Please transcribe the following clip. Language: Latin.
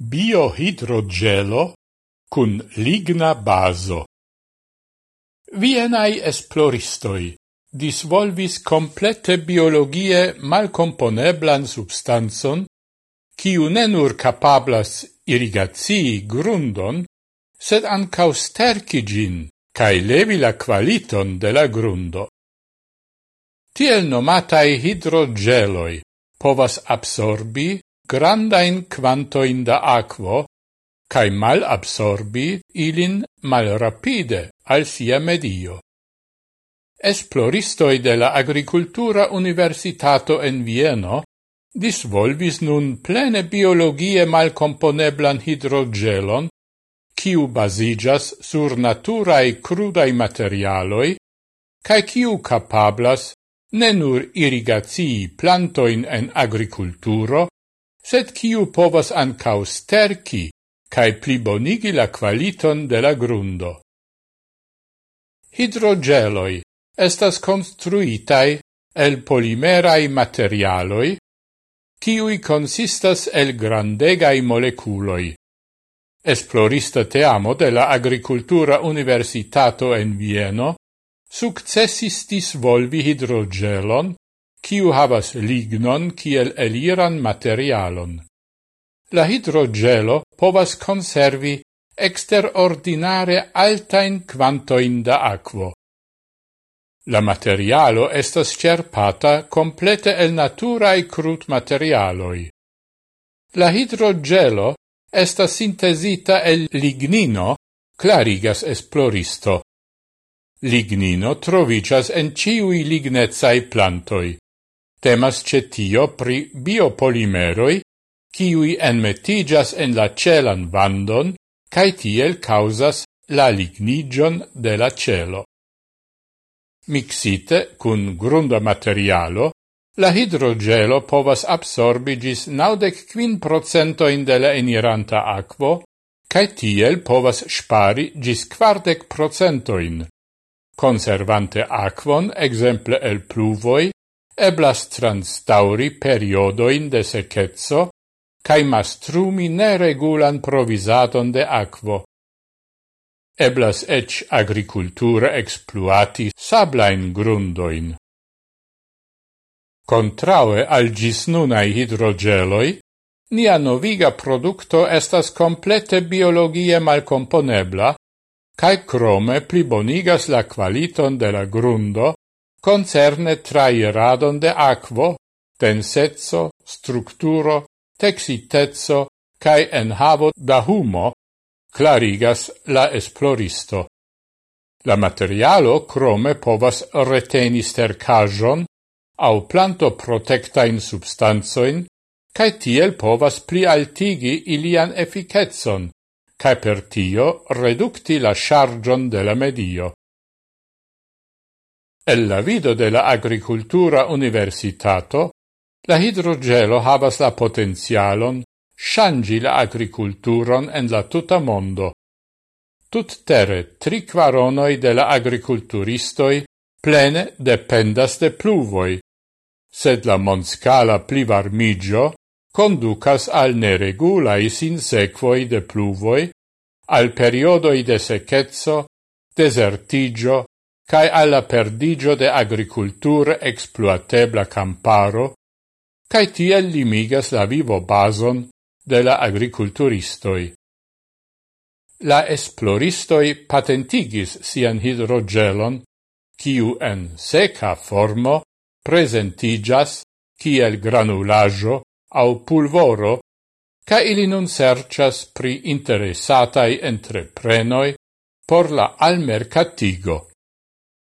biohidrogelo cun ligna baso. Vienai esploristoi disvolvis complete biologie malcomponeblan substanzon, kiu ne nur capablas irrigazii grundon, sed ancau sterci gin, cae levi la qualiton de la grundo. Tiel nomatai hidrogeloi povas absorbi grandain quantoin da aquo, cae mal absorbi ilin mal rapide al sia medio. Esploristoi de la Agricultura Universitato en Vieno disvolvis nun plene biologie mal componeblan hidrogelon, ciu basigas sur naturae crudai materialoi, cae ciu capablas ne nur irigacii plantoin en agriculturo, sed kiu povas ancau sterci cae plibonigi la qualiton de la grundo. Hidrogeloi estas construitai el polimerai materialoi, kiui consistas el grandegai moleculoi. Esplorista teamo de la Agricultura Universitato en Vieno successis disvolvi hidrogelon kiu havas lignon kiel eliran materialon. La hidrogelo povas conservi exterordinare altain quantoin da aquo. La materialo estas cerpata complete el naturae crud materialoi. La hidrogelo estas sintesita el lignino, clarigas esploristo. Lignino trovicas en ciui lignezai plantoi. Temas cetio pri biopolimeroi, kiui enmetigas en la celan vandon, cae tiel causas la lignigion de la celo. Mixite cun grunda materialo, la hidrogelo povas absorbigis naudec quin procentoin de la eniranta aquo, cae tiel povas spari gis quardec procentoin. Conservante aquon, exemple el pluvoi, eblas transtauri periodoin de secezzo cae mastrumi neregulan provisaton de aquo. Eblas ec agricultura expluati sablain grundoin. Contraue al gis nunai hidrogeloi, nia noviga producto estas complete biologie malcomponebla, cae crome plibonigas la qualiton de la grundo concerne trairadon de aquo, densezzo, structuro, texitezzo, cae enhavo da humo, clarigas la esploristo. La materialo crome povas reteni stercajon au planto protectain substanzoin, cae tiel povas pli altigi ilian efficetson, cae per tio reducti la chargion de la medio. El la vido de la agricultura universitato, la hidrogelo havas la potenzialon shangi la agriculturon en la tuta mondo. Tut terre tri quaronoi de la agriculturistoi plene dependas de pluvoi, sed la monscala plivarmigio conducas al neregulai sinsequoi de pluvoi, al periodoi de secezzo, desertigio cae alla perdigio de agricultur exploatebla camparo, cae tiel limigas la vivo bason de la agriculturistoi. La esploristoi patentigis sian hidrogelon, kiu en seca formo presentigas kiel granulajo au pulvoro, ca ili nun sercias pri interessatai entreprenoi por la almercatigo.